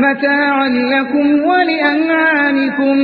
مَتَاعًا لَّكُمْ وَلِأَنْعَامِكُمْ.